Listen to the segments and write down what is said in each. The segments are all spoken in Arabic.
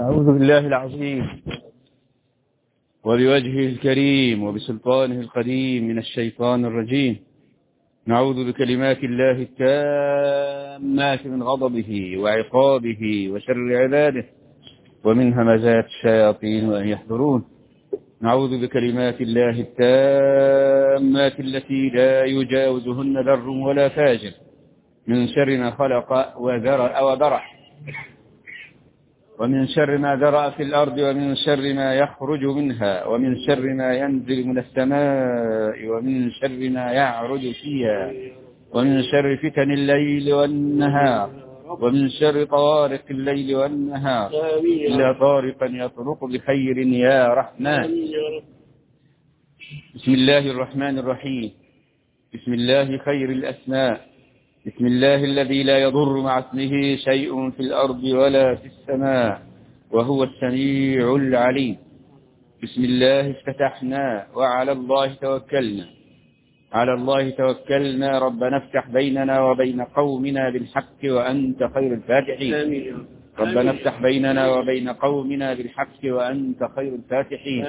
أعوذ بالله العظيم وبوجهه الكريم وبسلطانه القديم من الشيطان الرجيم. نعوذ بكلمات الله التامات من غضبه وعقابه وشر عباده ومن همزات الشياطين وأن يحضرون. نعوذ بكلمات الله التامات التي لا يجاوزهن بر ولا فاجر. من شر ما خلق وذرأ وبرح. ومن شر ما ذرأ في الأرض ومن شر ما يخرج منها ومن شر ما ينزل من السماء ومن شر ما يعرج فيها ومن شر فتن الليل والنهار ومن شر طوارق الليل والنهار إلا طارقا يطرق بخير يا رحمن. بسم الله الرحمن الرحيم. بسم الله خير الأسماء. بسم الله الذي لا يضر مع اسمه شيء في الأرض ولا في السماء وهو السميع العليم. بسم الله افتتحنا وعلى الله توكلنا. على الله توكلنا. ربنا افتح بيننا وبين قومنا بالحق وأنت خير الفاتحين. ربنا افتح بيننا وبين قومنا بالحق وأنت خير الفاتحين.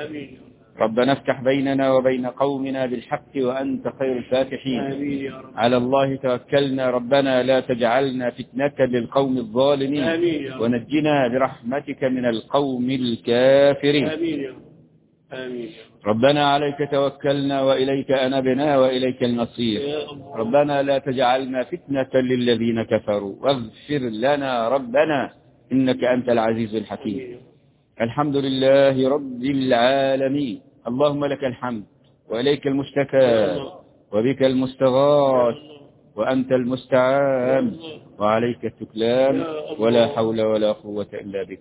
ربنا افتح بيننا وبين قومنا بالحق وأنت خير الفاتحين. على الله توكلنا. ربنا لا تجعلنا فتنة للقوم الظالمين. ونجنا برحمتك من القوم الكافرين. ربنا عليك توكلنا وإليك أنبنا وإليك المصير. ربنا لا تجعلنا فتنة للذين كفروا. واغفر لنا ربنا إنك أنت العزيز الحكيم. الحمد لله رب العالمين. اللهم لك الحمد وإليك المشتكى وبك المستغاث وأنت المستعان وعليك التكلان ولا حول ولا قوة إلا بك.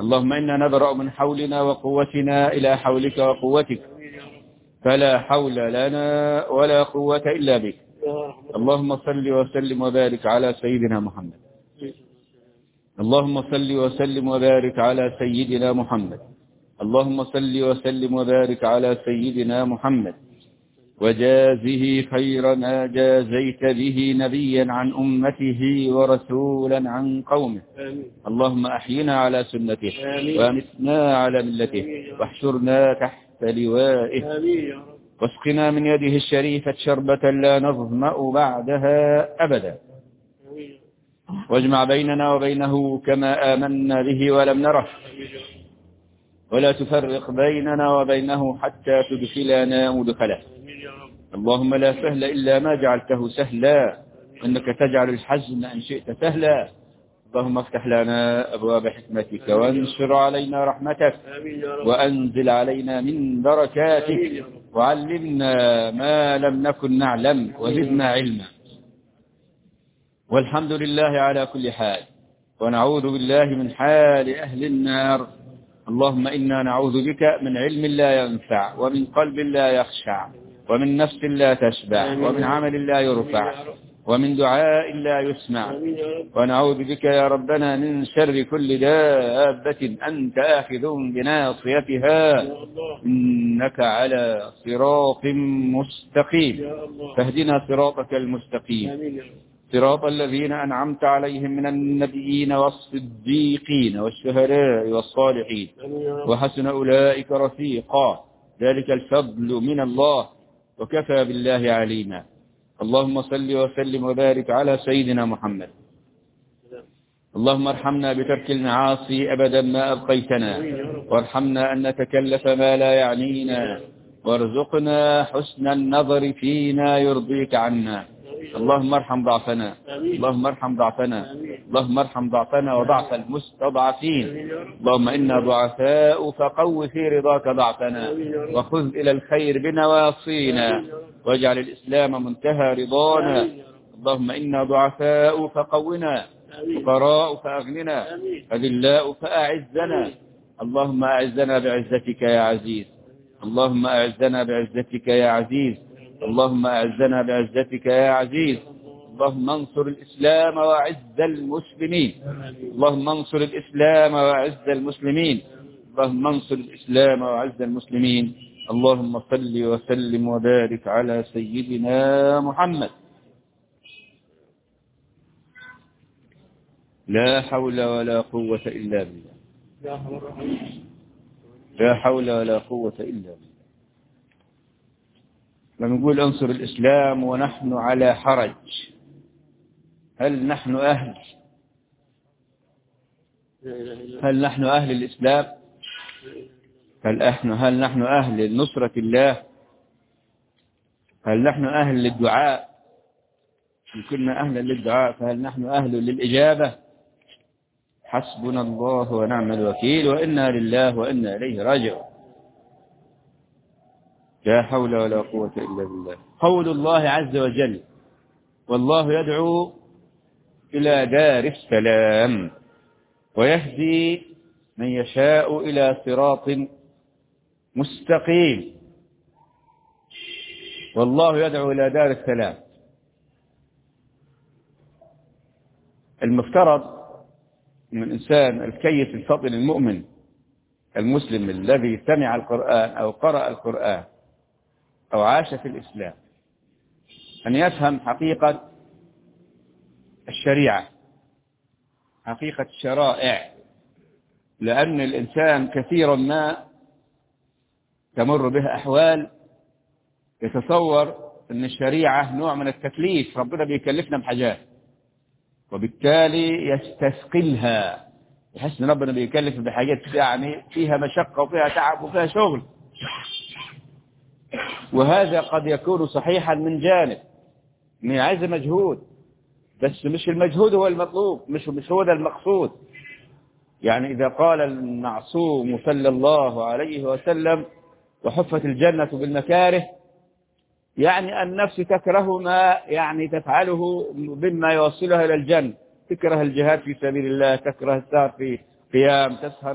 اللهم إنا نبرأ من حولنا وقوتنا إلى حولك وقوتك. فلا حول لنا ولا قوة إلا بك. اللهم صل وسلم وبارك على سيدنا محمد. اللهم صل وسلم وبارك على سيدنا محمد. اللهم صل وسلم وبارك على سيدنا محمد. وجازه خير ما جازيت به نبيا عن أمته ورسولا عن قومه. اللهم أحينا على سنته وأمتنا على ملته واحشرنا تحت لوائه. واسقنا من يده الشريفة شربة لا نظمأ بعدها أبدا. واجمع بيننا وبينه كما آمنا به ولم نره. ولا تفرق بيننا وبينه حتى تدخلنا مدخله. اللهم لا سهل إلا ما جعلته سهلا. إنك تجعل الحزن إن شئت سهلا. اللهم افتح لنا أبواب حكمتك وانشر علينا رحمتك. وأنزل علينا من بركاتك. وعلمنا ما لم نكن نعلم وزدنا علما. والحمد لله على كل حال. ونعوذ بالله من حال أهل النار. اللهم إنا نعوذ بك من علم لا ينفع ومن قلب لا يخشع ومن نفس لا تشبع ومن عمل لا يرفع ومن دعاء لا يسمع. ونعوذ بك يا ربنا من شر كل دابة أنت آخذ بناصيتها. إنك على صراط مستقيم. فاهدنا صراطك المستقيم. صراط الذين أنعمت عليهم من النبيين والصديقين والشهداء والصالحين. وحسن أولئك رفيقا. ذلك الفضل من الله. وكفى بالله عليما. اللهم صل وسلم وبارك على سيدنا محمد. اللهم ارحمنا بترك المعاصي أبدا ما أبقيتنا. وارحمنا أن نتكلف ما لا يعنينا. وارزقنا حسن النظر فيما يرضيك عنا. اللهم ارحم ضعفنا. اللهم ارحم ضعفنا. اللهم ارحم ضعفنا وضعف المستضعفين. اللهم إنا ضعفاء فقو في رضاك ضعفنا. وخذ إلى الخير بنواصينا. واجعل الإسلام منتهى رضانا. اللهم إنا ضعفاء فقونا فقراء فأغننا أذلاء فأعزنا اللهم أعزنا بعزتك يا عزيز. اللهم أعزنا بعزتك يا عزيز. اللهم أعزنا بعزتك يا عزيز. اللهم انصر الإسلام وأعز المسلمين. اللهم انصر الإسلام وأعز المسلمين. اللهم انصر الإسلام وأعز المسلمين. اللهم صل وسلم وبارك على سيدنا محمد. لا حول ولا قوة إلا بالله. لا حول ولا قوة إلا بالله. لما نقول انصر الإسلام ونحن على حرج. هل نحن أهل؟ هل نحن أهل الإسلام؟ هل نحن هل نحن أهل لنصرة الله؟ هل نحن أهل للدعاء؟ إن كنا أهلا للدعاء فهل نحن أهل للإجابة؟ حسبنا الله ونعم الوكيل وإنا لله وإنا إليه راجعون. لا حول ولا قوة إلا بالله. قول الله عز وجل والله يدعو إلى دار السلام ويهدي من يشاء إلى صراط مستقيم. والله يدعو إلى دار السلام. المفترض من الإنسان الكيس الفطن المؤمن المسلم الذي سمع القرآن أو قرأ القرآن أو عاش في الإسلام. أن يفهم حقيقة الشريعة حقيقة الشرائع. لأن الإنسان كثيرا ما تمر به أحوال يتصور أن الشريعة نوع من التكليف ربنا بيكلفنا بحاجات. وبالتالي يستثقلها يحس إن ربنا بيكلف بحاجات يعني فيها مشقة وفيها تعب وفيها شغل. وهذا قد يكون صحيحا من جانب. ان عايز مجهود. بس مش المجهود هو المطلوب مش مش هو ده المقصود. يعني إذا قال المعصوم صلى الله عليه وسلم وحفت الجنة بالمكاره يعني النفس تكره ما يعني تفعله مما يوصلها إلى الجنة. تكره الجهاد في سبيل الله تكره السهر في قيام تسهر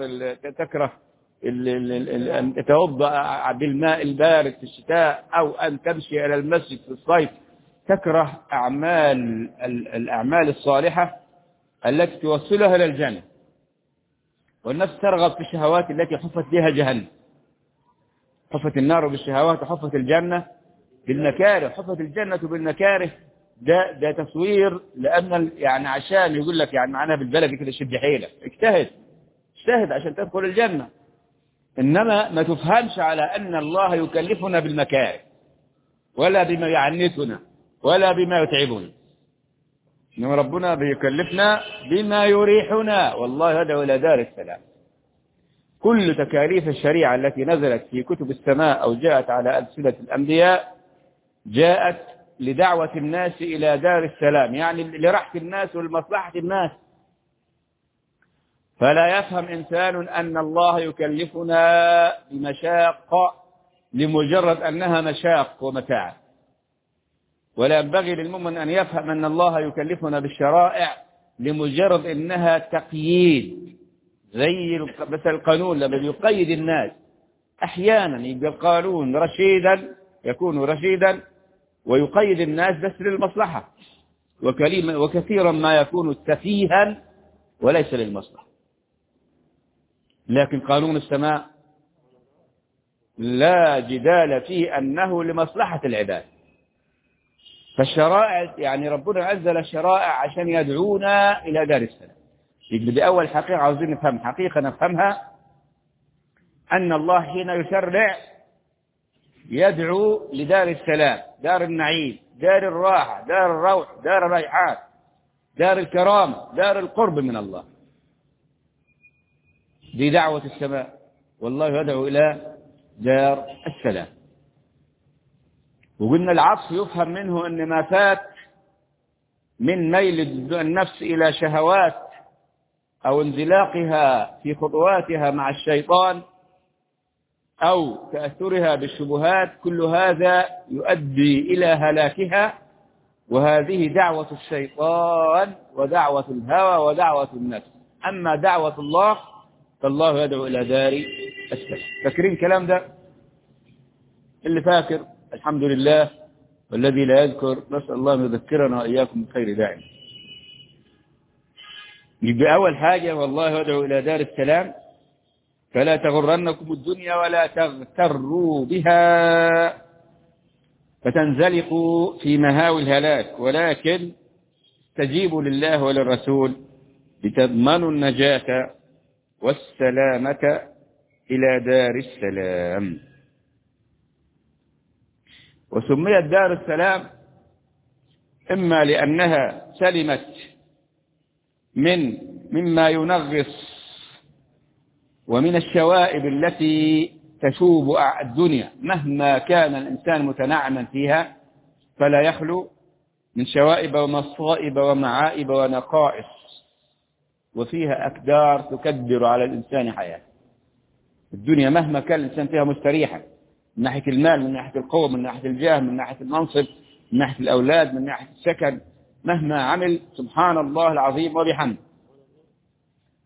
تكره أن تتوضأ بالماء البارد في الشتاء أو أن تمشي إلى المسجد في الصيف تكره أعمال الأعمال الصالحة التي توصلها إلى الجنة. والنفس ترغب في الشهوات التي حفت بها جهنم. حفت النار بالشهوات وحفت الجنة بالمكاره حفت الجنة بالمكاره ده ده تصوير لأن يعني عشان يقول لك يعني معناها بالبلد كده شد حيلك. اجتهد. اجتهد عشان تدخل الجنة. إنما ما تفهمش على أن الله يكلفنا بالمكاره ولا بما يعنتنا ولا بما يتعبنا. إنما ربنا بيكلفنا بما يريحنا. والله يدعو إلى دار السلام. كل تكاليف الشريعة التي نزلت في كتب السماء أو جاءت على ألسنة الأنبياء جاءت لدعوة الناس إلى دار السلام يعني لراحة الناس ولمصلحة الناس. فلا يفهم إنسان أن الله يكلفنا بمشاق لمجرد أنها مشاق ومتاع. ولا ينبغي للمؤمن أن يفهم أن الله يكلفنا بالشرائع لمجرد أنها تقييد. زي مثل القانون لما يقيد الناس. أحيانا يبقى القانون رشيدا يكون رشيدا ويقيد الناس بس للمصلحة. وكثيرا ما يكون سفيها وليس للمصلحة. لكن قانون السماء لا جدال فيه أنه لمصلحة العباد. فالشرائع يعني ربنا أنزل الشرائع عشان يدعونا إلى دار السلام. يبقى دي أول حقيقة عاوزين نفهم حقيقة نفهمها أن الله حين يشرع يدعو لدار السلام دار النعيم دار الراحة دار الروح دار الريحان دار الكرامة دار القرب من الله. دي دعوة السماء. والله يدعو إلى دار السلام. وقلنا العطف يفهم منه أن ما فات من ميل النفس إلى شهوات أو انزلاقها في خطواتها مع الشيطان أو تأثرها بالشبهات كل هذا يؤدي إلى هلاكها. وهذه دعوة الشيطان ودعوة الهوى ودعوة النفس. أما دعوة الله فالله يدعو إلى دار السلام. فاكرين الكلام ده؟ اللي فاكر الحمد لله والذي لا يذكر. نسأل الله أن يذكرنا وإياكم بخير داعم يبقى أول حاجة والله يدعو إلى دار السلام. فلا تغرنكم الدنيا ولا تغتروا بها. فتنزلقوا في مهاوي الهلاك. ولكن استجيبوا لله وللرسول. لتضمنوا النجاة. والسلامة إلى دار السلام. وسميت دار السلام إما لأنها سلمت من مما ينغص ومن الشوائب التي تشوب الدنيا. مهما كان الإنسان متنعما فيها فلا يخلو من شوائب ومصائب ومعائب ونقائص. وفيها أكدار تكدر على الإنسان حياته الدنيا مهما كان الإنسان فيها مستريحا من ناحية المال من ناحية القوة من ناحية الجاه من ناحية المنصب من ناحية الأولاد من ناحية السكن. مهما عمل سبحان الله العظيم وبحمد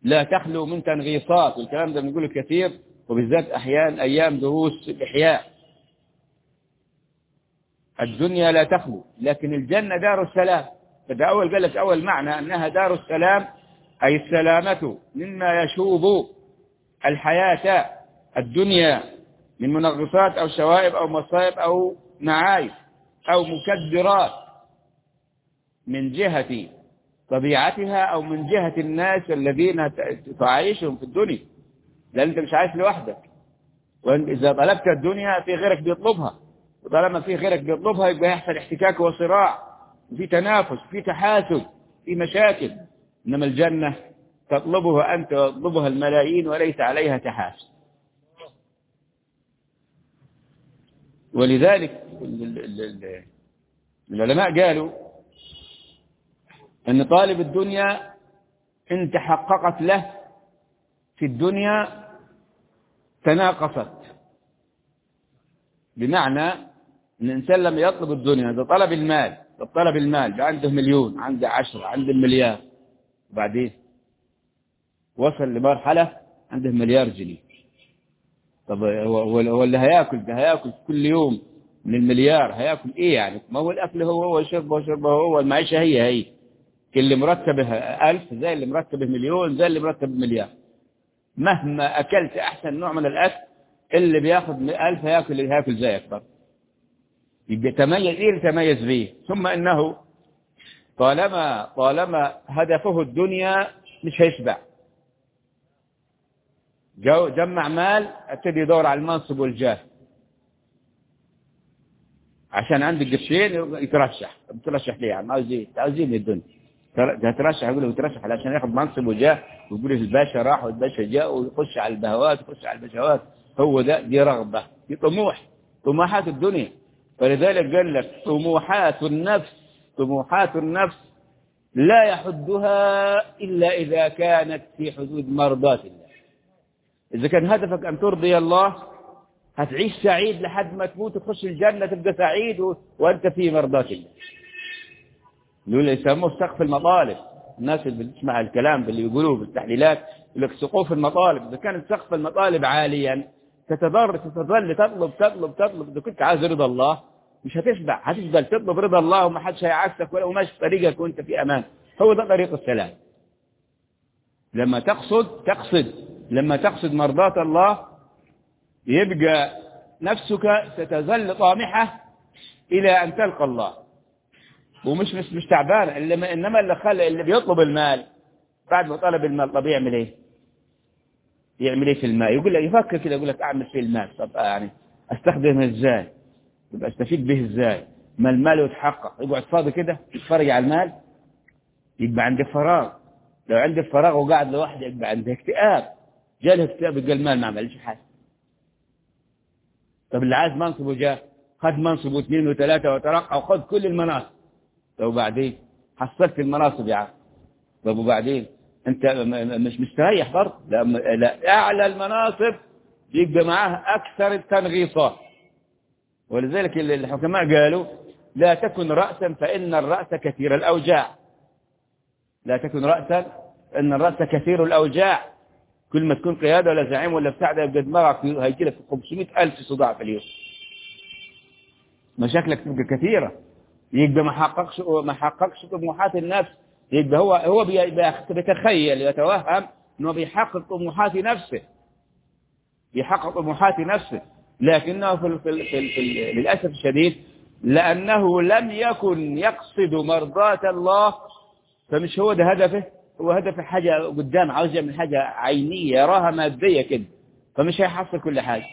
لا تخلو من تنغيصات. والكلام ده بنقوله كثير وبالذات أحيان أيام دروس الإحياء الدنيا لا تخلو لكن الجنة دار السلام. فده أول قال لك أول معنى أنها دار السلام أي السلامة مما يشوب الحياة الدنيا من منغصات أو شوائب أو مصائب أو معايب أو مكدرات من جهة طبيعتها أو من جهة الناس الذين تعيشهم في الدنيا. لأن أنت مش عايش لوحدك. وإذا طلبت الدنيا في غيرك بيطلبها. وطالما في غيرك بيطلبها يبقى يحصل احتكاك وصراع. وفي تنافس في تحاسد في مشاكل. إنما الجنة تطلبها أنت ويطلبها الملايين وليس عليها تحاسد ولذلك العلماء قالوا أن طالب الدنيا إن تحققت له في الدنيا تناقصت. بمعنى أن الإنسان لما يطلب الدنيا إذا طلب المال طلب المال عنده مليون عنده عشرة عنده مليار وبعدين وصل لمرحلة عنده مليار جنيه. طب هو هو اللي هياكل ده هياكل كل يوم من المليار هياكل إيه يعني؟ ما هو الأكل هو هو شربه وشربه هو المعيشه هي هي. اللي مرتبه ألف زي اللي مرتبه مليون زي اللي مرتبه مليار. مهما أكلت أحسن نوع من الأكل اللي بياخد ألف هياكل اللي هياكل زيك برضه. يبقى تميز إيه؟ اللي تميز به. ثم إنه طالما طالما هدفه الدنيا مش هيشبع. جمع مال ابتدي يدور على المنصب والجاه. عشان عندك قرشين يترشح. بترشح ليه؟ عم عاوز إيه عاوز إيه الدنيا. هترشح يقول بترشح علشان ياخد منصب وجاه. ويقول الباشا راح والباشا جاء ويخش على البهوات يخش على البشوات. هو ده دي رغبة دي طموح. طموحات الدنيا. ولذلك قال لك طموحات النفس طموحات النفس لا يحدها إلا إذا كانت في حدود مرضاة الله. إذا كان هدفك أن ترضي الله هتعيش سعيد لحد ما تموت وتخش الجنة تبقى سعيد. وأنت في مرضاة الله. يقول يسموه سقف المطالب. الناس اللي بتسمع الكلام اللي يقولوه بالتحليلات يقول لك سقوف المطالب. إذا كانت سقف المطالب عاليا تتضر تتظل تطلب تطلب تطلب إذا كنت عايز رضا الله مش هتشبع هتفضل تطلب رضا الله وما حدش هيعكسك ولا في طريقك وانت في أمان. هو ده طريق السلام. لما تقصد تقصد. لما تقصد مرضاة الله يبقى نفسك ستظل طامحة إلى أن تلقى الله. ومش مش مش تعبان. إنما اللي خلى اللي بيطلب المال. بعد ما طلب المال طب يعمل إيه؟ يعمل إيه في المال؟ يقول لك يفكر كده يقول لك أعمل فيه المال. طب يعني أستخدمه إزاي؟ يبقى أستفيد به إزاي؟ ما المال يتحقق. يقعد فاضي كده يتفرج على المال يبقى عنده فراغ. لو عنده فراغ وقاعد لوحده يبقى عنده اكتئاب. جاله اكتئاب يبقى المال ما عملش حاجة. طب اللي عايز منصب وجاه خد منصب واثنين وثلاثة وترقى وخد كل المناصب. طب وبعدين؟ حصلت المناصب يا عم. طب وبعدين؟ انت مش مستريح برضه؟ لا, لا. أعلى المناصب يبقى معاه أكثر التنغيصات. ولذلك الحكماء قالوا لا تكن رأسا فإن الرأس كثير الأوجاع. لا تكن رأسا إن الرأس كثير الأوجاع. كل ما تكون قيادة ولا زعيم ولا بتاع ده يبقى دماغك هيجي لك 500 ألف صداع في اليوم. مشاكلك تبقى كثيرة. يبقى ما حققش ما حققش طموحات النفس. يبقى هو هو بيتخيل يتوهم إنه بيحقق طموحات نفسه. بيحقق طموحات نفسه. لكنه في, في, في, في للأسف الشديد لأنه لم يكن يقصد مرضاة الله فمش هو ده هدفه؟ هو هدف حاجة قدام عاوز يعمل حاجة عينية يراها مادية كده فمش هيحصل كل حاجة.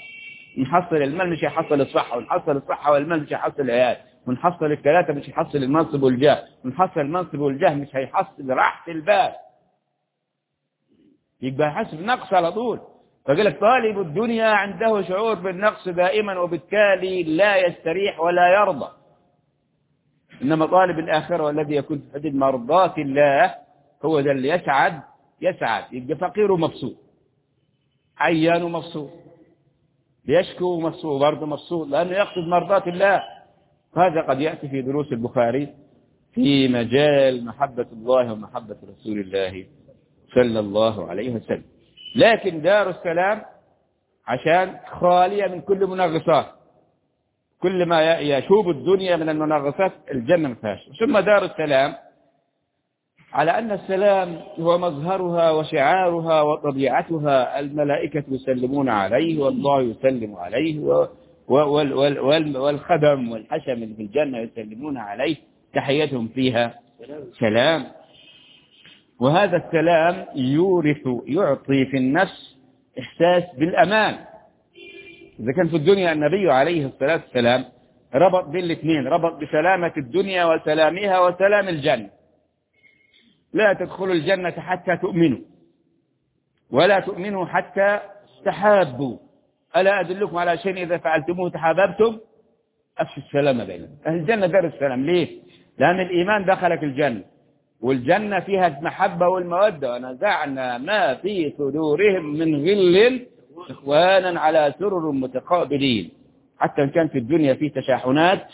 نحصل المال مش هيحصل الصحة ونحصل الصحة والمال مش هيحصل العيال ونحصل الثلاثة مش هيحصل المنصب والجاه ونحصل المنصب والجاه مش هيحصل راحة البال. يبقى حاسس بنقص على طول. فقال لك طالب الدنيا عنده شعور بالنقص دائما وبالتالي لا يستريح ولا يرضى. إنما طالب الآخرة والذي يكون في مرضات الله هو ذا اللي يسعد يسعد. يبقى فقير ومبسوط عيان ومبسوط يشكو ومبسوط برضه مبسوط لأنه يقصد مرضات الله. هذا قد يأتي في دروس البخاري في مجال محبة الله ومحبة رسول الله صلى الله عليه وسلم. لكن دار السلام عشان خالية من كل منغصات. كل ما يشوب الدنيا من المنغصات الجنة ما فيهاش ثم دار السلام على أن السلام هو مظهرها وشعارها وطبيعتها الملائكة يسلمون عليه والله يسلم عليه والخدم والحشم في الجنة يسلمون عليه. تحيتهم فيها. سلام. وهذا السلام يورث يعطي في النفس إحساس بالأمان. إذا كان في الدنيا النبي عليه الصلاة والسلام ربط بين الاثنين ربط بسلامة الدنيا وسلامها وسلام الجنة. لا تدخلوا الجنة حتى تؤمنوا ولا تؤمنوا حتى تحابوا. ألا أدلكم على شيء إذا فعلتموه تحاببتم؟ أفشوا السلام بينكم. أهل الجنة دار السلام. ليه؟ لأن الإيمان دخلك الجنة. والجنة فيها المحبة والمودة. ونزعنا ما في صدورهم من غل إخوانا على سرر متقابلين. حتى إن كان في الدنيا فيه تشاحنات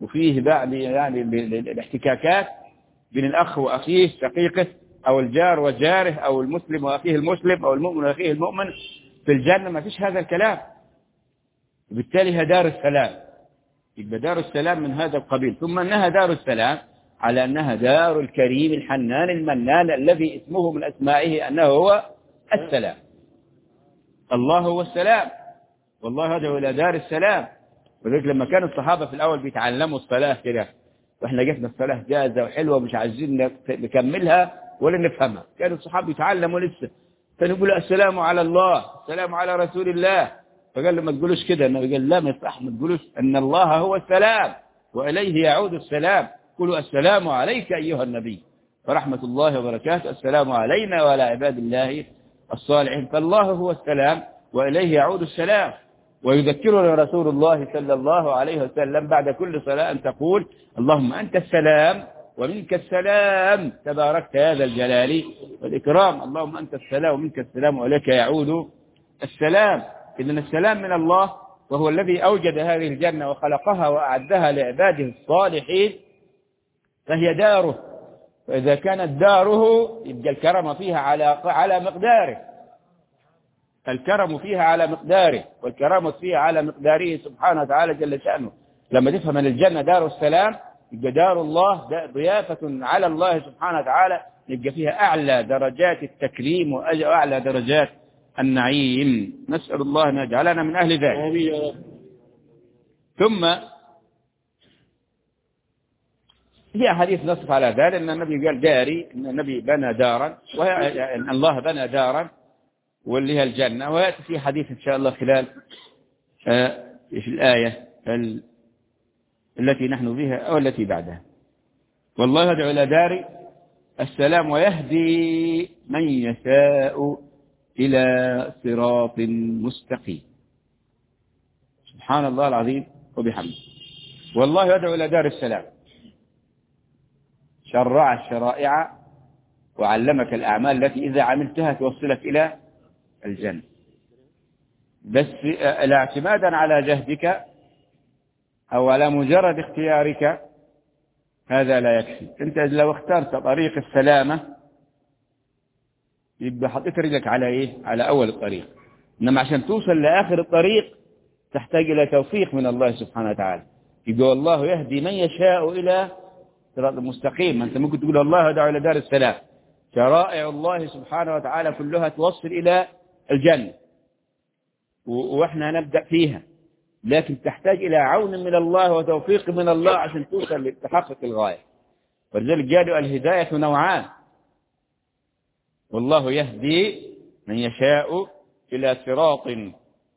وفيه يعني يعني الاحتكاكات بين الأخ وأخيه شقيقه أو الجار وجاره أو المسلم وأخيه المسلم أو المؤمن وأخيه المؤمن في الجنة ما فيش هذا الكلام. وبالتالي هي دار السلام. يبقى دار السلام من هذا القبيل. ثم أنها دار السلام على أنها دار الكريم الحنان المنان الذي اسمه من أسمائه أنه هو السلام. الله هو السلام. والله هذا إلى دار السلام. ولذلك لما كان الصحابة في الأول بيتعلموا الصلاة كده وإحنا جبنا الصلاة جاهزة وحلوة مش عايزين نكملها ولا نفهمها. كانوا الصحابة يتعلموا لسه. كانوا يقولوا السلام على الله السلام على رسول الله. فقال له ما تقولوش كده. قال لا ما تقولوش أن الله هو السلام وإليه يعود السلام. قولوا السلام عليك أيها النبي ورحمة الله وبركاته. السلام علينا وعلى عباد الله الصالحين. فالله هو السلام وإليه يعود السلام ويذكرنا رسول الله صلى الله عليه وسلم بعد كل صلاة أن تقول اللهم أنت السلام ومنك السلام. تباركت يا ذا الجلال والإكرام. اللهم أنت السلام ومنك السلام وإليك يعود السلام. إذن السلام من الله وهو الذي أوجد هذه الجنة وخلقها وأعدها لعباده الصالحين. فهي داره. فإذا كانت داره يبقى الكرم فيها على على مقداره. الكرم فيها على مقداره والكرامة فيها على مقداره سبحانه وتعالى جل شأنه. لما تفهم أن الجنة دار السلام يبقى دار الله ضيافة على الله سبحانه وتعالى يبقى فيها أعلى درجات التكريم وأعلى درجات النعيم. نسأل الله أن يجعلنا من أهل ذلك. ثم في حديث نصف على ذلك. أن النبي قال داري أن النبي بنى دارا وأن الله بنى دارا واللي هي الجنة. ويأتي في حديث إن شاء الله خلال في الآية التي نحن فيها أو التي بعدها. والله يدعو إلى دار السلام ويهدي من يشاء إلى صراط مستقيم. سبحان الله العظيم وبحمده. والله يدعو إلى دار السلام. شرع الشرائع وعلمك الأعمال التي إذا عملتها توصلك إلى الجنة. بس لا اعتمادا على جهدك أو على مجرد اختيارك هذا لا يكفي. أنت لو اخترت طريق السلامة يبقى حطيت رجلك على إيه؟ على أول الطريق. إنما عشان توصل لآخر الطريق تحتاج إلى توفيق من الله سبحانه وتعالى. يبقى والله يهدي من يشاء إلى صراط مستقيم. أنت ممكن تقول الله يدعو إلى دار السلام. شرائع الله سبحانه وتعالى كلها توصل إلى الجنة. وإحنا نبدأ فيها. لكن تحتاج إلى عون من الله وتوفيق من الله عشان توصل لتحقق الغاية. ولذلك قالوا الهداية نوعان. والله يهدي من يشاء إلى صراط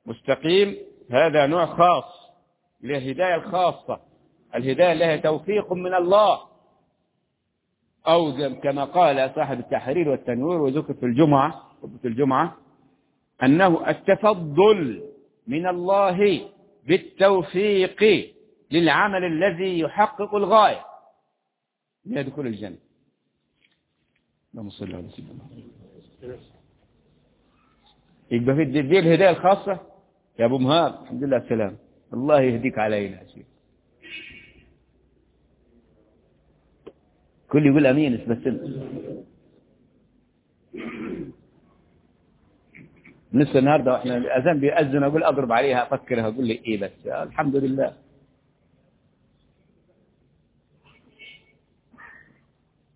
مستقيم. هذا نوع خاص. للهداية الخاصة. الهداية لها توفيق من الله. أو كما قال صاحب التحرير والتنوير وذكر في الجمعة في الجمعة أنه التفضل من الله بالتوفيق للعمل الذي يحقق الغاية. ليدخل الجنة. اللهم صل على سيدنا يبقى في الهداية الخاصة يا أبو مهاب الحمد لله السلام الله يهديك علينا يا شيخ كل يقول أمين بس لسه النهارده وإحنا الاذان بيأذن أقول أضرب عليها افكرها أقول لي إيه بس. الحمد لله.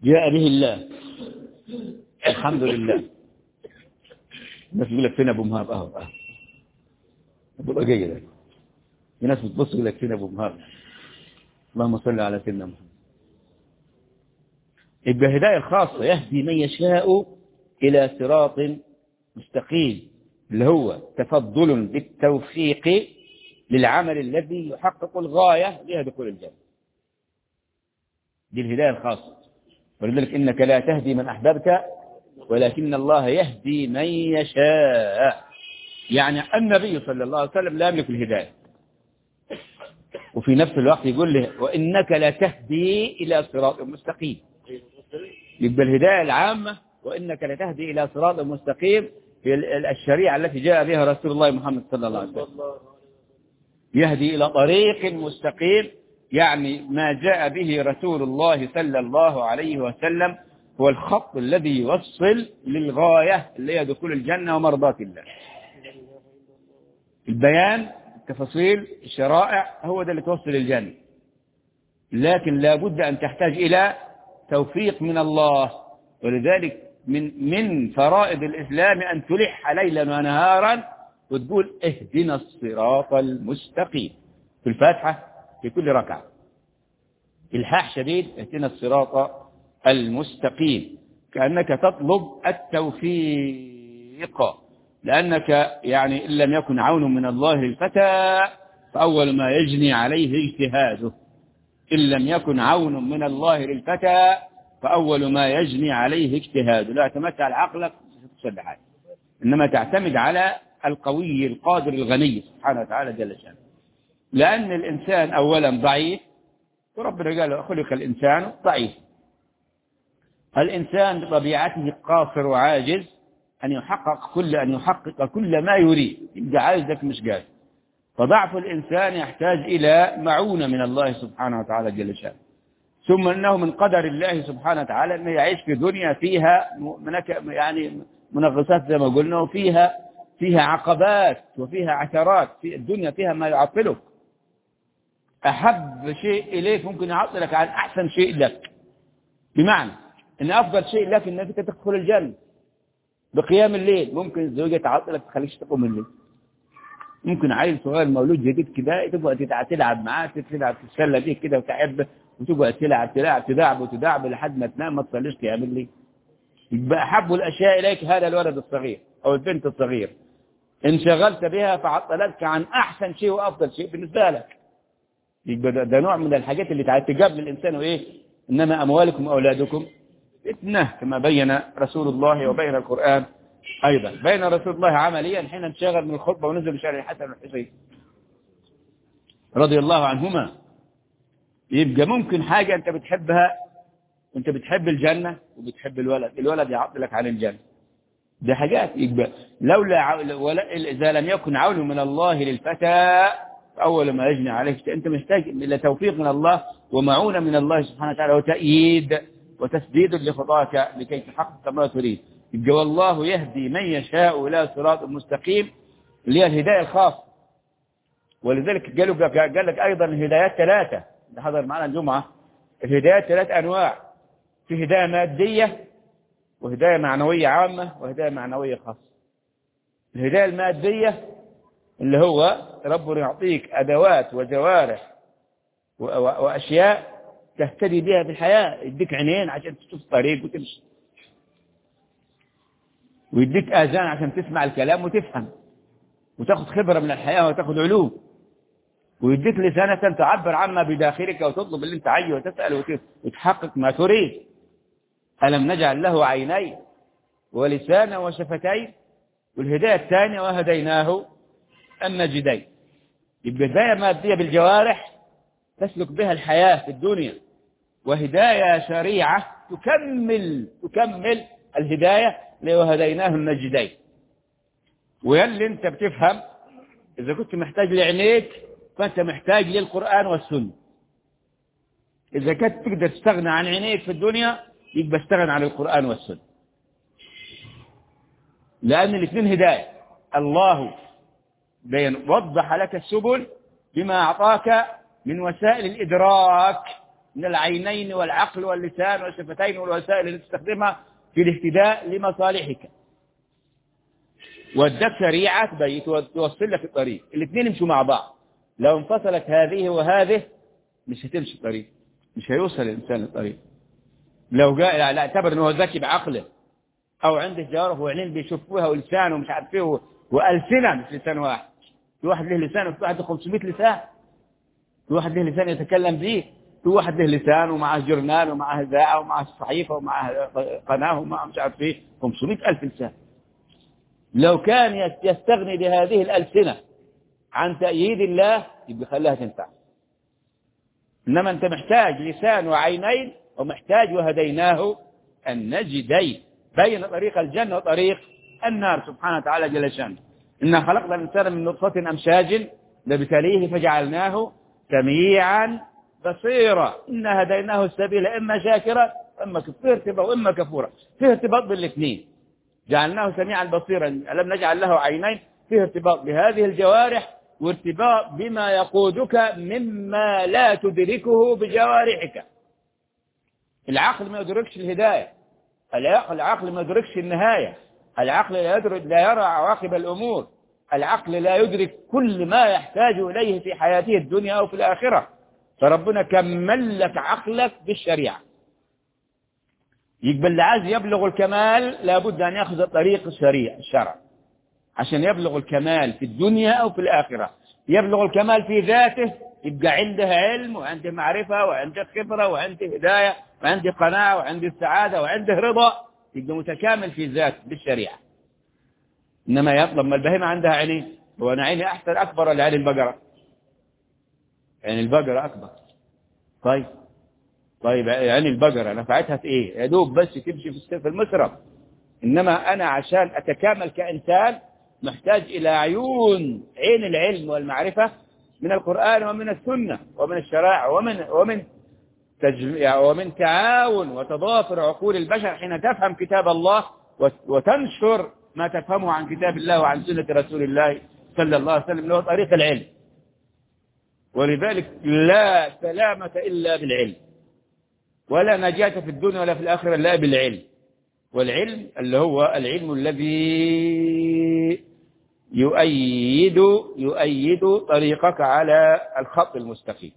جاء به الله. الحمد لله. الناس يقول لك فين أبو مهاب؟ أهو أهو. أبو بقية. في ناس بتبص يقول لك فين أبو مهاب؟ اللهم صل على سيدنا محمد. يبقى هداية الخاصه يهدي من يشاء إلى صراط مستقيم اللي هو تفضل بالتوفيق للعمل الذي يحقق الغاية لها دخول الجنة. دي الهداية الخاصة. ولذلك إنك لا تهدي من أحببت ولكن الله يهدي من يشاء. يعني النبي صلى الله عليه وسلم لا يملك الهداية. وفي نفس الوقت يقول له وإنك لا تهدي إلى صراط مستقيم. يبقى الهداية العامة وإنك لتهدي إلى صراط مستقيم الشريعة التي جاء بها رسول الله محمد صلى الله عليه وسلم. يهدي إلى طريق مستقيم يعني ما جاء به رسول الله صلى الله عليه وسلم هو الخط الذي يوصل للغاية اللي هي دخول الجنة ومرضاة الله. البيان التفاصيل الشرائع هو ده اللي توصل للجنة. لكن لابد أن تحتاج إلى توفيق من الله. ولذلك من من فرائض الإسلام أن تلح ليلا ونهارا وتقول اهدنا الصراط المستقيم. في الفاتحة في كل ركعة. إلحاح شديد اهدنا الصراط المستقيم. كأنك تطلب التوفيق. لأنك يعني إن لم يكن عون من الله للفتى فأول ما يجني عليه اجتهاده. إن لم يكن عون من الله للفتى فأول ما يجني عليه اجتهاده لا عقلك تصل حاجة إنما تعتمد على القوي القادر الغني سبحانه وتعالى جل شأنه. لأن الإنسان أولا ضعيف وربنا قال خلق الإنسان ضعيف. الإنسان بطبيعته قاصر وعاجز أن يحقق كل أن يحقق كل ما يريد. يبقى عاجزك مش قادر. فضعف الإنسان يحتاج إلى معونة من الله سبحانه وتعالى جل شأنه. ثم أنه من قدر الله سبحانه وتعالى أنه يعيش في دنيا فيها يعني منغصات زي ما قلنا وفيها فيها عقبات وفيها عثرات في الدنيا فيها ما يعطلك. أحب شيء إليك ممكن يعطلك عن أحسن شيء لك. بمعنى أن أفضل شيء لك أنك تدخل الجنة. بقيام الليل ممكن الزوجة تعطلك تخليش تقوم الليل. ممكن عيل صغير مولود جديد كده تبقى تلعب معاه تلعب تتسلى بيه كده وتحب وتبقى تلعب تلعب تدعب وتدعب لحد ما تنام ما تصليش تعمل لي. يبقى أحب الأشياء إليك هذا الولد الصغير أو البنت الصغير. انشغلت بها فعطلتك عن أحسن شيء وأفضل شيء بالنسبة لك. يبقى ده, نوع من الحاجات اللي تجاب للإنسان وإيه؟ إنما أموالكم وأولادكم فتنة كما بين رسول الله وبين القرآن. أيضا. بين رسول الله عمليا حين انشغل من الخطبة ونزل بشارع الحسن والحسين. رضي الله عنهما. يبقى ممكن حاجة أنت بتحبها وأنت بتحب الجنة وبتحب الولد. الولد يعطلك عن الجنة. دي حاجات. يبقى لولا ولا إذا لم يكن عون من الله للفتى أول ما يجني عليك. أنت محتاج إلى توفيق من الله ومعونة من الله سبحانه وتعالى وتأييد وتسديد لخطاك لكي تحقق ما تريد. يبقى والله يهدي من يشاء إلى صراط مستقيم اللي هي الهداية الخاصة. ولذلك قالوا قال لك أيضا الهدايات ثلاثة. ده حضر معنا الجمعة. الهدايات ثلاث أنواع. في هداية مادية وهداية معنوية عامة وهداية معنوية خاصة. الهداية المادية اللي هو ربنا يعطيك أدوات وجوارح وأشياء تهتدي بها في الحياة يديك عينين عشان تشوف طريق وتمشي. ويديك آذان عشان تسمع الكلام وتفهم. وتاخد خبرة من الحياة وتاخد علوم. ويديك لسانة تعبر عما بداخلك وتطلب اللي أنت عايزه وتسأل وتحقق ما تريد. ألم نجعل له عينين ولسانا وشفتين؟ والهداية الثانية وهديناه النجدين يبقى هداية مادية بالجوارح تسلك بها الحياة في الدنيا. وهداية شريعة تكمل تكمل الهداية وهديناه النجدين ويلي انت بتفهم إذا كنت محتاج لعينيك فأنت محتاج للقرآن والسنة. إذا كنت تقدر تستغنى عن عينيك في الدنيا يبقى استغنى عن القرآن والسنة. لأن الاثنين هداية. الله بين وضح لك السبل بما أعطاك من وسائل الإدراك من العينين والعقل واللسان والشفتين والوسائل التي تستخدمها في الاهتداء لمصالحك. ودك شريعة توصل لك الطريق. الاثنين يمشوا مع بعض. لو انفصلت هذه وهذه مش هتمشي الطريق. مش هيوصل الإنسان للطريق. لو جاء لا اعتبر إنه ذكي بعقله. أو عنده جوارح وعينين بيشوفوها ولسانه ومش عارف إيه وألسنة مش لسان واحد. في واحد له لسان وفي واحد له 500 لسان. في واحد له لسان يتكلم به في واحد له لسان ومعه جرنان ومعه إذاعة ومعه صحيفة ومعه قناة ومعه مش عارف إيه 500 ألف لسان. لو كان يستغني بهذه الالسنه عن تأييد الله يبقى خليها تنفع. إنما أنت محتاج لسان وعينين ومحتاج وهديناه النجدين بين طريق الجنة وطريق النار سبحانه وتعالى جل شأنه. إنا خلقنا الإنسان من نطفة أمشاج نبتليه فجعلناه سميعا بصيرا إنا هديناه السبيل إما شاكرا إما في ارتباط وإما كفورا. فيه ارتباط بالاثنين. جعلناه سميعا بصيرا. ألم نجعل له عينين؟ فيه ارتباط بهذه الجوارح وارتباط بما يقودك مما لا تدركه بجوارحك. العقل ما يدركش الهداية. العقل ما يدركش النهاية. العقل لا يدرك لا يرى عواقب الأمور. العقل لا يدرك كل ما يحتاج إليه في حياته الدنيا أو في الآخرة. فربنا كمل لك عقلك بالشريعة. يقبل اللي عايز يبلغ الكمال لابد أن يأخذ طريق الشريع الشرع. عشان يبلغ الكمال في الدنيا أو في الآخرة. يبلغ الكمال في ذاته يبقى عنده علم وعنده معرفة وعنده خبرة وعنده هداية وعنده قناعة وعنده سعادة وعنده رضا يبقى متكامل في ذات بالشريعة. إنما يطلب ما البهيمة عندها عينين. هو أنا عيني أحسن أكبر عين البقرة. عين البقرة أكبر. طيب. طيب عين البقرة نفعتها في إيه؟ يا دوب بس تمشي في المسرب. إنما أنا عشان أتكامل كإنسان محتاج إلى عيون عين العلم والمعرفة من القرآن ومن السنة ومن الشرائع ومن ومن ومن تعاون وتضافر عقول البشر حين تفهم كتاب الله وتنشر ما تفهمه عن كتاب الله وعن سنة رسول الله صلى الله عليه وسلم هو طريق العلم. ولذلك لا سلامة إلا بالعلم. ولا نجاة في الدنيا ولا في الآخرة إلا بالعلم. والعلم اللي هو العلم الذي يؤيد يؤيد طريقك على الخط المستقيم.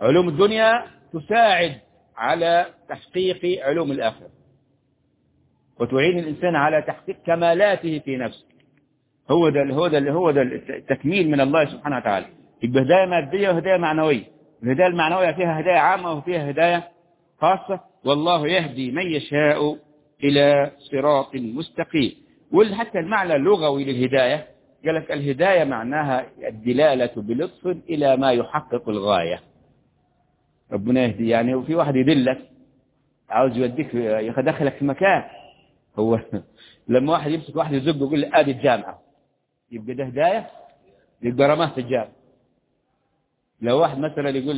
علوم الدنيا تساعد على تحقيق علوم الآخرة. وتعين الإنسان على تحقيق كمالاته في نفسه. هو ده هو ده هو ده التكميل من الله سبحانه وتعالى. يبقى هداية مادية وهداية معنوية. الهداية المعنوية فيها هداية عامة وفيها هداية خاصة. والله يهدي من يشاء إلى صراط مستقيم. وحتى المعنى اللغوي للهداية. قال لك الهداية معناها الدلالة بلطف إلى ما يحقق الغاية. ربنا يهدي. يعني وفي واحد يدلك عاوز يوديك يدخلك في مكان. هو لما واحد يمسك واحد يزقه يقول له آدي الجامعة. يبقى ده هداية؟ يبقى رماه في الجامعة لو واحد مثلا يقول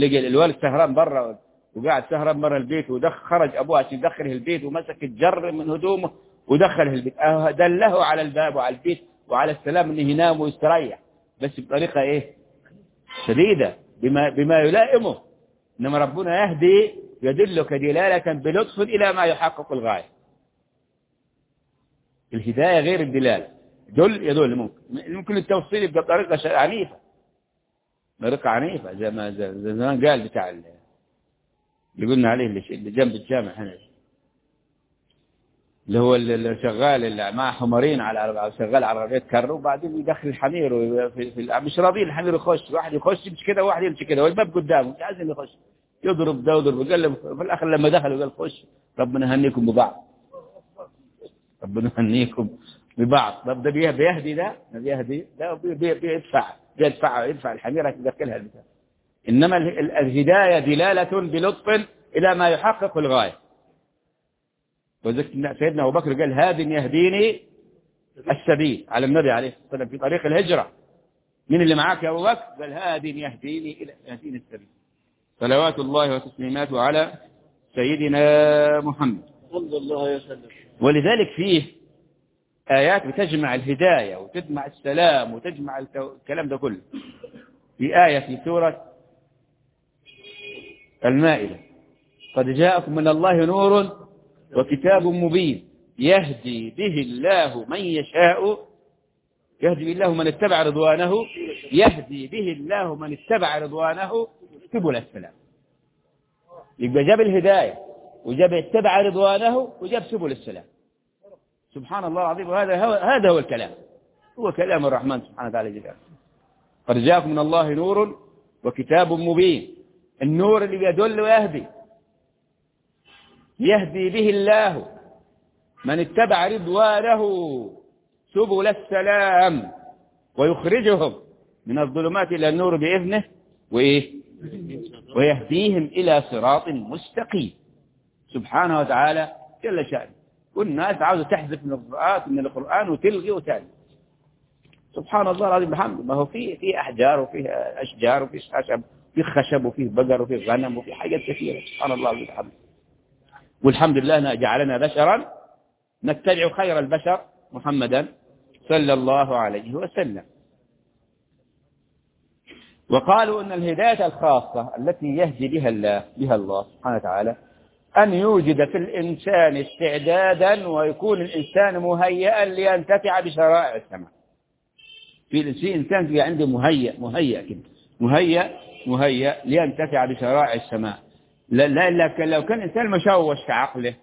لقى الوالد سهران برا وقاعد سهران برا البيت ودخل خرج أبوه عشان يدخله البيت ومسك الجر من هدومه ودخله البيت. دله على الباب وعلى البيت وعلى السلام إنه ينام ويستريح. بس بطريقة إيه؟ شديدة. بما, بما يلائمه. إنما ربنا يهدي يدلك دلالة بلطف إلى ما يحقق الغاية. الهداية غير الدلالة. دل يدل ممكن. ممكن التوصيل يبقى بطريقة عنيفة. طريقة عنيفة زي ما زمان قال بتاع اللي قلنا عليه اللي جنب الجامع هنا. اللي هو اللي شغال اللي مع حمارين على شغال على عربيه كر وبعدين يدخل الحمير في, في مش راضي الحمير يخش واحد يخش يمشي كده وواحد يمشي كده والباب قدامه عايز يخش. يضرب ده ويضرب قال في الآخر لما دخل قال خش ربنا يهنيكم ببعض ربنا يهنيكم. ببعض. طب ده بيهدي ده؟ ده بيهدي. ده بيدفع. بيدفع يدفع الحميره يدخلها البتاع. إنما الهداية دلالة بلطف إلى ما يحقق الغاية. وذلك سيدنا أبو بكر قال هاد يهديني السبيل. على النبي عليه الصلاة والسلام. في طريق الهجرة. من اللي معاك يا أبو بكر؟ قال هاد يهديني إلى يهديني السبيل. صلوات الله وتسليماته على سيدنا محمد. صلى الله عليه وسلم ولذلك فيه آيات بتجمع الهداية وتجمع السلام وتجمع الكلام ده كله. في آية في سورة المائدة. قد جاءكم من الله نور وكتاب مبين يهدي به الله من يشاء يهدي به الله من اتبع رضوانه يهدي به الله من اتبع رضوانه سبل السلام. يبقى جاب الهداية وجاب اتبع رضوانه وجاب سبل السلام. سبحان الله العظيم. وهذا هو هذا هو الكلام. هو كلام الرحمن سبحانه وتعالى جل قد جاءكم من الله نور وكتاب مبين. النور اللي بيدل ويهدي. يهدي به الله من اتبع رضوانه سبل السلام ويخرجهم من الظلمات إلى النور بإذنه وإيه؟ ويهديهم إلى صراط مستقيم. سبحانه وتعالى جل شأنه. والناس عاوزة تحذف من القرآن من القرآن وتلغي وتالي سبحان الله العظيم بحمده ما هو في في أحجار وفيه أشجار وفيه خشب في خشب وفيه بقر وفيه غنم وفيه حاجات كثيرة. سبحان الله العظيم بحمده والحمد لله جعلنا بشرا نتبع خير البشر محمدا صلى الله عليه وسلم. وقالوا أن الهداية الخاصة التي يهدي بها الله بها الله سبحانه وتعالى أن يوجد في الإنسان استعدادا ويكون الإنسان مهيئا لينتفع بشرائع السماء. في إنسان في عنده مهيئ مهيئ كده. مهيئ مهيئ لينتفع بشرائع السماء. لا لكن لو كان إنسان مشوش في عقله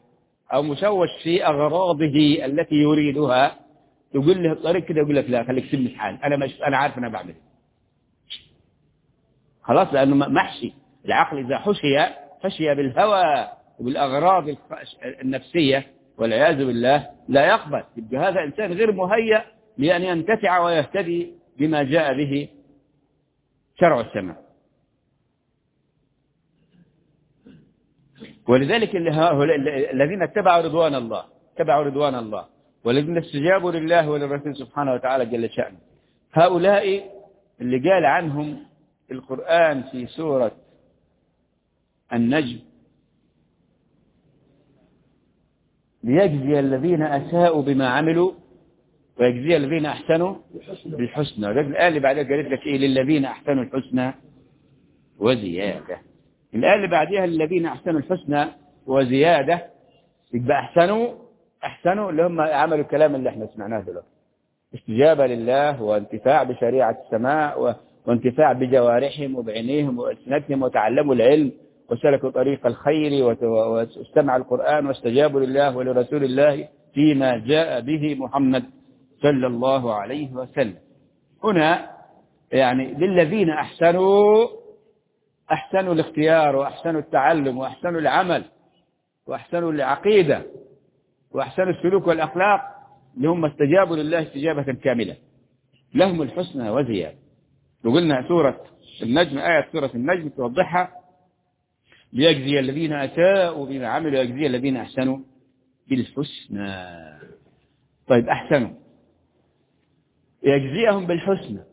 أو مشوش في أغراضه التي يريدها تقول له الطريق كده يقول لك لا خليك سيبني في حالي أنا مش أنا عارف أنا بعمل خلاص لأنه محشي العقل إذا حشي حشي بالهوى. وبالأغراض النفسية والعياذ بالله لا يقبل. يبقى هذا إنسان غير مهيأ لأن ينتفع ويهتدي بما جاء به شرع السماء. ولذلك الذين اتبعوا رضوان الله اتبعوا رضوان الله والذين استجابوا لله وللرسول سبحانه وتعالى جل شأنه. هؤلاء اللي قال عنهم القرآن في سورة النجم ليجزي الذين أساءوا بما عملوا ويجزي الذين أحسنوا بالحسنى. الآية اللي بعدها قالت لك إيه؟ للذين أحسنوا الحسنى وزيادة. الآية اللي بعدها الذين أحسنوا الحسنى وزيادة يبقى أحسنوا أحسنوا اللي هم عملوا الكلام اللي إحنا سمعناه دلوقتي. استجابة لله وانتفاع بشريعة السماء وانتفاع بجوارحهم وبعينيهم وألسنتهم وتعلموا العلم. وسلكوا طريق الخير واستمعوا القرآن واستجابوا لله ولرسول الله فيما جاء به محمد صلى الله عليه وسلم. هنا يعني للذين أحسنوا أحسنوا الاختيار وأحسنوا التعلم وأحسنوا العمل وأحسنوا العقيدة وأحسنوا السلوك والأخلاق اللي هم استجابوا لله استجابة كاملة. لهم الحسنى وزيادة. وقلنا سورة النجم آية سورة النجم توضحها. ليجزي الذين أساءوا بما عملوا ويجزي الذين أحسنوا بالحسنى. طيب أحسنوا. يجزيهم بالحسنى.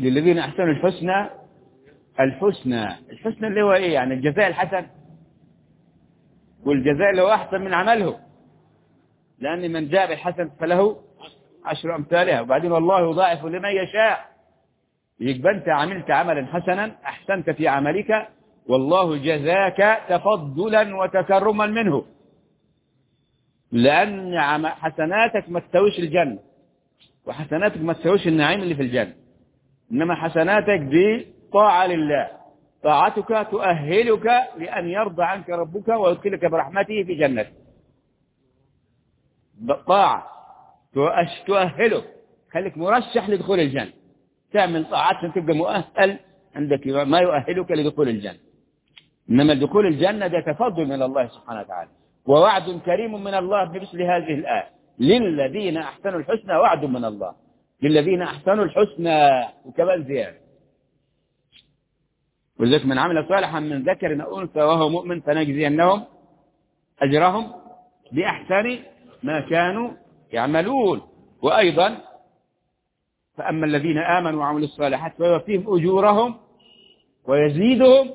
للذين أحسنوا الحسنى الحسنى. الحسنى اللي هو إيه؟ يعني الجزاء الحسن. والجزاء اللي هو أحسن من عمله. لأن من جاء بالحسن فله عشر أمثالها. وبعدين والله يضاعف لمن يشاء. يبقى أنت عملت عملا حسنا أحسنت في عملك والله جزاك تفضلا وتكرما منه. لأن حسناتك ما تسويش الجنة وحسناتك ما تسويش النعيم اللي في الجنة. إنما حسناتك دي طاعة لله. طاعتك تؤهلك لأن يرضى عنك ربك ويدخلك برحمته في جنته بالطاعة تؤش- تؤهلك خليك مرشح لدخول الجنة. تعمل طاعات تبقى مؤهل عندك ما يؤهلك لدخول الجنة. إنما دخول الجنة ده تفضل من الله سبحانه وتعالى. ووعد كريم من الله بمثل هذه الآية. للذين أحسنوا الحسنى وعد من الله. للذين أحسنوا الحسنى وكمان زيادة. ولذلك من عمل صالحا من ذكر أو أنثى وهو مؤمن فنجزينهم أجرهم بأحسن ما كانوا يعملون. وأيضا فأما الذين آمنوا وعملوا الصالحات فيوفيهم أجورهم ويزيدهم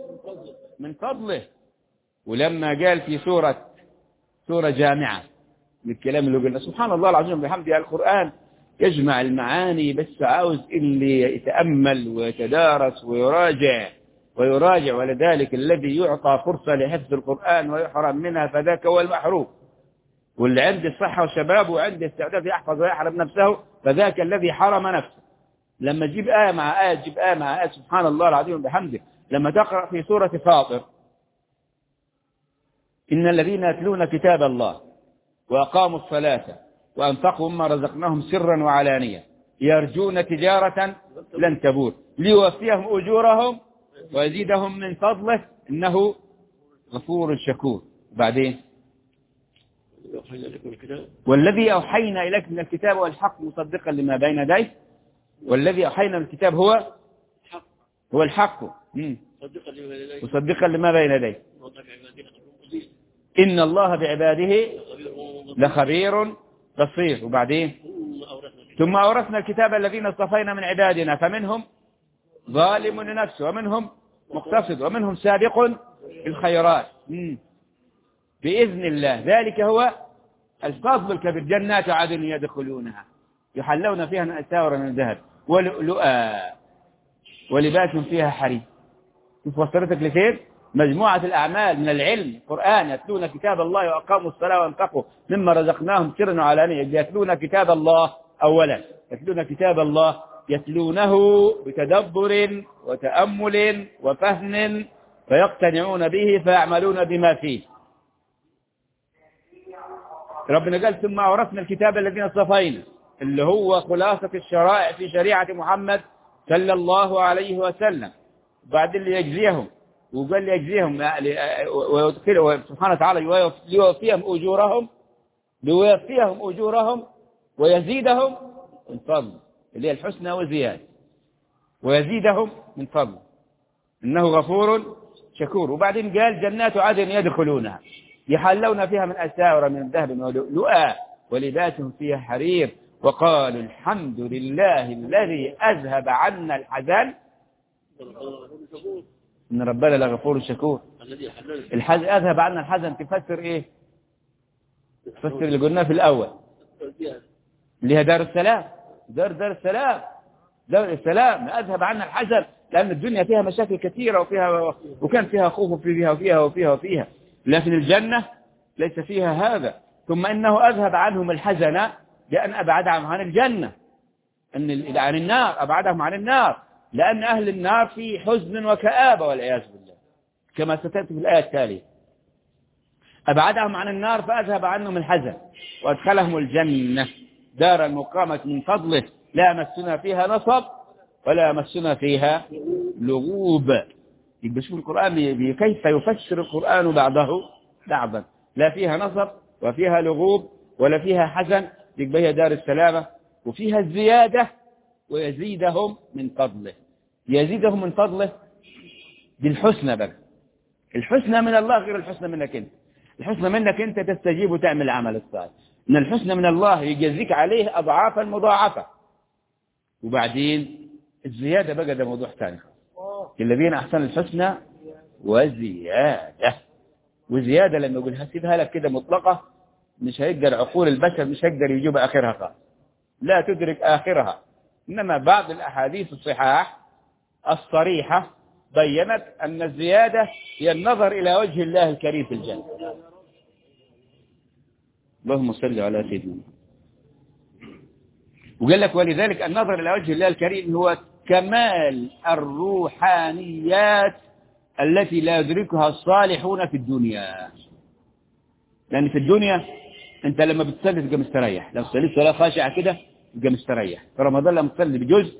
من فضله. ولما قال في سورة سورة جامعة من الكلام اللي قلنا سبحان الله العظيم بحمده القرآن يجمع المعاني بس عاوز اللي يتأمل ويتدارس ويراجع ويراجع ولذلك الذي يعطى فرصة لحفظ القرآن ويحرم منها فذاك هو المحروم. واللي عنده الصحة والشباب وعنده استعداد يحفظ ويحرم نفسه فذاك الذي حرم نفسه. لما تجيب آية مع آية تجيب آية مع آية سبحان الله العظيم بحمده لما تقرأ في سورة فاطر إن الذين يتلون كتاب الله وأقاموا الصلاة وأنفقوا مما رزقناهم سرا وعلانية يرجون تجارة لن تبور. ليوفيهم أجورهم ويزيدهم من فضله إنه غفور شكور. بعدين؟ والذي أوحينا إليك من الكتاب والحق مصدقا لما بين يديه والذي أوحينا من الكتاب هو حق هو الحق. مصدقا لما بين يديه إن الله بعباده خبير لخبير بصير. وبعدين؟ ثم أورثنا الكتاب. الذين اصطفينا من عبادنا. فمنهم ظالم لنفسه ومنهم مقتصد ومنهم سابق بالخيرات. بإذن الله. ذلك هو الفضل الكبير. جنات عدن يدخلونها يحلون فيها من أساور من ذهب ولؤلؤا ولباس فيها حرير. شوف وصلتك لفين؟ مجموعة الأعمال من العلم القرآن يتلون كتاب الله وأقاموا الصلاة وأنفقوا مما رزقناهم سرا وعلانية. يتلون كتاب الله أولا. يتلون كتاب الله يتلونه بتدبر وتأمل وفهم فيقتنعون به فيعملون بما فيه. ربنا قال ثم أورثنا الكتاب الذين اصطفينا اللي هو خلاصة الشرائع في شريعة محمد صلى الله عليه وسلم. بعد اللي يجزيهم وقال لي يجزيهم ويدخل سبحانه وتعالى ليوفيهم أجورهم ليوفيهم أجورهم ويزيدهم من فضل. اللي هي الحسنى وزيادة ويزيدهم من فضل. إنه غفور شكور. وبعدين قال جنات عدن يدخلونها. يحلون فيها من أساور من ذهب ولؤلؤا ولباسهم فيها حرير. وقالوا الحمد لله الذي أذهب عنا الحزن. إن ربنا لغفور شكور. الحزن أذهب عنا الحزن. تفسر إيه؟ تفسر اللي قلناه في الأول. اللي هي دار السلام. دار دار السلام. دار السلام. أذهب عنا الحزن. لأن الدنيا فيها مشاكل كثيرة وفيها وكان فيها خوف فيها وفيها وفيها وفيها. لكن الجنة ليس فيها هذا. ثم إنه أذهب عنهم الحزن لأن أبعدهم عن الجنة. أن عن النار أبعدهم عن النار. لأن أهل النار في حزن وكآبة والعياذ بالله. كما ستأتي في الآية التالية. أبعدهم عن النار فأذهب عنهم الحزن وأدخلهم الجنة. دار المقامة من فضله. لا مسنا فيها نصب ولا مسنا فيها لغوب. يبقى شوف القرآن كيف يفسر القرآن بعضه بعضا لا فيها نصب وفيها لغوب ولا فيها حزن. يبقى هي دار السلامة وفيها الزيادة ويزيدهم من فضله. يزيدهم من فضله بالحسنى بقى الحسنى من الله غير الحسنى منك انت. الحسنى منك انت تستجيب وتعمل العمل الصالح. إن الحسنى من الله يجزيك عليه اضعافا مضاعفة. وبعدين الزيادة بقى ده موضوع ثاني. الذين أحسنوا الحسنى وزيادة. وزيادة لما يقول هسيبها لك كده مطلقة مش هيقدر عقول البشر مش هيقدر يجيب آخرها خالص. لا تدرك آخرها. إنما بعض الأحاديث الصحاح الصريحة بينت أن الزيادة هي النظر إلى وجه الله الكريم في الجنة. اللهم صل على سيدنا وقال لك ولذلك النظر إلى وجه الله الكريم هو كمال الروحانيات التي لا يدركها الصالحون في الدنيا. لأن في الدنيا أنت لما بتصلي تبقى مستريح. لو صليت صلاة خاشعة كده تبقى مستريح. في رمضان لما تصلي بجزء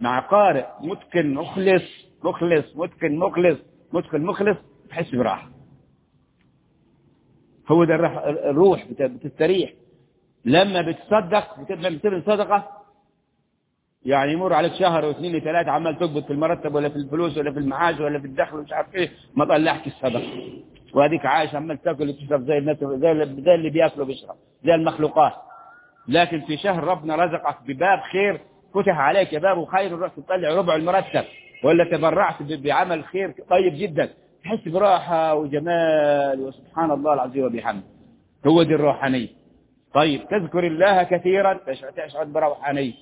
مع قارئ متقن مخلص مخلص متقن مخلص متقن مخلص تحس براحة. هو ده الروح بت- بتستريح. لما بتصدق بتبقى بتبني صدقة يعني يمر عليك شهر واثنين وثلاثه عمال تقبض في المرتب ولا في الفلوس ولا في المعاش ولا في الدخل مش عارف إيه ما طلعتش الصدقة. واديك عايش عمال تأكل وتشرب زي الناس زي اللي- زي اللي بيأكل وبيشرب زي المخلوقات. لكن في شهر ربنا رزقك بباب خير فتح عليك باب خير رحت تطلع ربع المرتب. ولا تبرعت بعمل خير طيب جدا. تحس براحة وجمال وسبحان الله العظيم وبحمده. هو دي الروحانية. طيب تذكر الله كثيرا تشعر بروحانية.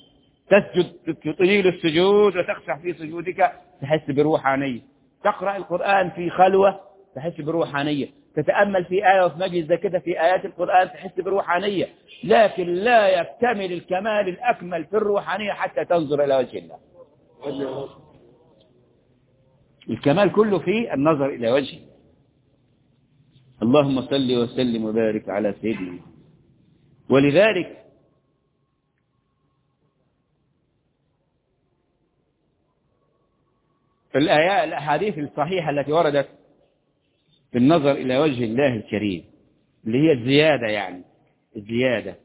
تسجد تطيل السجود وتخشع في سجودك تحس بروحانية. تقرأ القرآن في خلوة تحس بروحانية. تتأمل في آية وفي مجلس كده في آيات القرآن تحس بروحانية. لكن لا يكتمل الكمال الأكمل في الروحانية حتى تنظر إلى وجه الله. الكمال كله في النظر إلى وجهه اللهم صل وسلم وبارك على سيدنا ولذلك الآيات الأحاديث الصحيحة التي وردت في النظر إلى وجه الله الكريم اللي هي الزيادة يعني الزيادة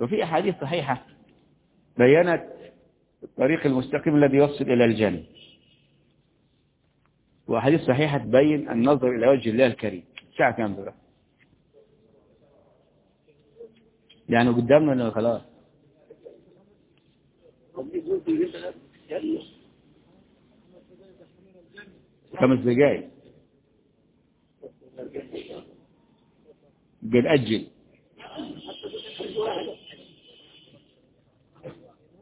وفي أحاديث صحيحة بينت الطريق المستقيم الذي يوصل إلى الجنة. وأحاديث صحيحة تبين النظر إلى وجه الله الكريم. ساعة كام يعني قدامنا خلاص. خمس دقائق قد أجل.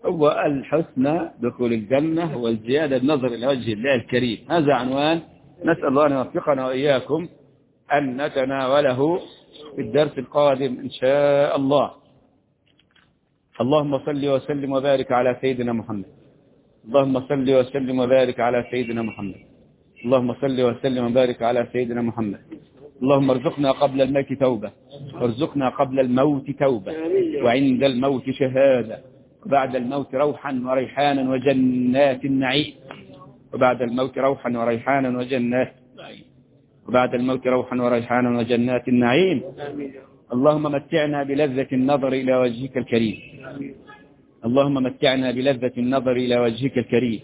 هو الحسنى دخول الجنة والزيادة النظر إلى وجه الله الكريم. هذا عنوان نسأل الله أن يوفقنا وإياكم أن نتناوله في الدرس القادم إن شاء الله. اللهم صل وسلم وبارك على سيدنا محمد. اللهم صل وسلم وبارك على سيدنا محمد. اللهم صل وسلم وبارك على سيدنا محمد. اللهم ارزقنا قبل الموت توبة. وارزقنا قبل الموت توبة. وعند الموت شهادة. وبعد الموت روحا وريحانا وجنات النعيم. وبعد الموت روحا وريحانا وجنات وبعد الموت روحا وريحانا وجنات النعيم. اللهم متعنا بلذة النظر إلى وجهك الكريم. اللهم متعنا بلذة النظر إلى وجهك الكريم.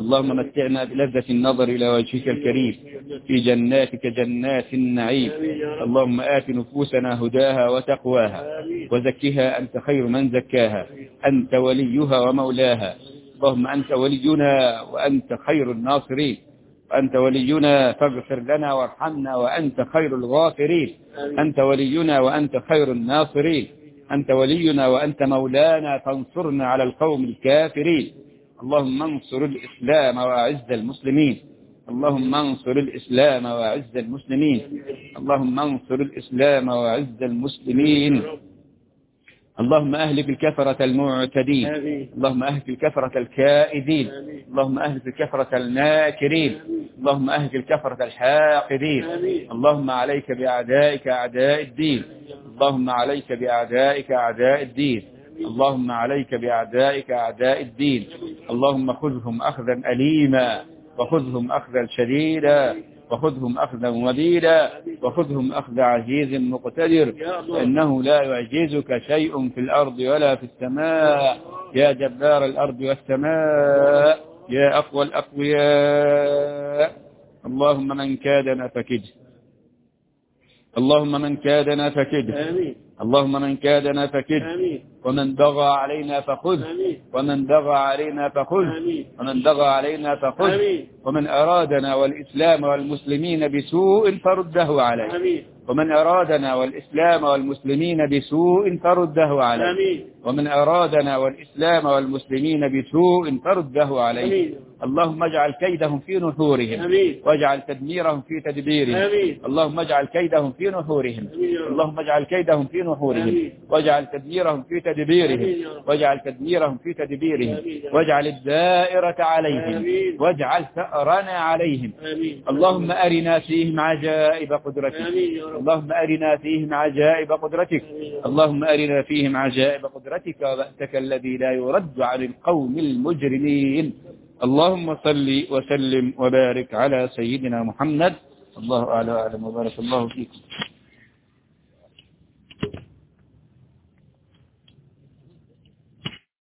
اللهم متعنا بلذة النظر إلى وجهك الكريم. في جناتك جنات النعيم. اللهم آت نفوسنا هداها وتقواها. وزكها أنت خير من زكاها. أنت وليها ومولاها. اللهم أنت ولينا وأنت خير الناصرين. أنت ولينا فاغفر لنا وارحمنا وأنت خير الغافرين. أنت ولينا وأنت خير الناصرين. أنت ولينا وأنت مولانا فانصرنا على القوم الكافرين. اللهم انصر الإسلام وأعز المسلمين. اللهم انصر الإسلام وأعز المسلمين. اللهم انصر الإسلام وأعز المسلمين. اللهم أهلك الكفرة المعتدين. اللهم أهلك الكفرة الكائدين. اللهم أهلك الكفرة الناكرين. اللهم أهلك الكفرة الحاقدين. اللهم عليك بأعدائك أعداء الدين. اللهم عليك بأعدائك أعداء الدين. اللهم عليك بأعدائك أعداء الدين. اللهم خذهم أخذا أليما وخذهم أخذا شديدا. وخذهم أخذا وبيلا وخذهم أخذ عزيز مقتدر. فإنه لا يعجزك شيء في الأرض ولا في السماء. يا جبار الأرض والسماء. يا أقوى الأقوياء. اللهم من كادنا فكده. اللهم من كادنا فكده. آمين. اللهم من كادنا فكده آمين. ومن بغى علينا فخذ. ومن بغى علينا فخذ. ومن بغى علينا فخذ. ومن أرادنا والإسلام والمسلمين بسوء فرده عليه. ومن أرادنا والإسلام والمسلمين بسوء فرده عليه. ومن أرادنا والإسلام والمسلمين بسوء فرده عليه. اللهم اجعل كيدهم في نحورهم. آمين. واجعل تدميرهم في تدبيرهم. آمين. اللهم اجعل كيدهم في نحورهم. اللهم اجعل كيدهم في نحورهم. آمين. واجعل تدميرهم في تدبيرهم. واجعل تدميرهم في تدبيرهم. واجعل الدائرة عليهم. واجعل ثأرنا عليهم. اللهم أرنا فيهم عجائب قدرتك. اللهم أرنا فيهم عجائب قدرتك. اللهم أرنا فيهم عجائب قدرتك. وبأسك الذي لا يرد عن القوم المجرمين. اللهم صل وسلم وبارك على سيدنا محمد. الله أعلى وأعلم وبارك الله فيكم.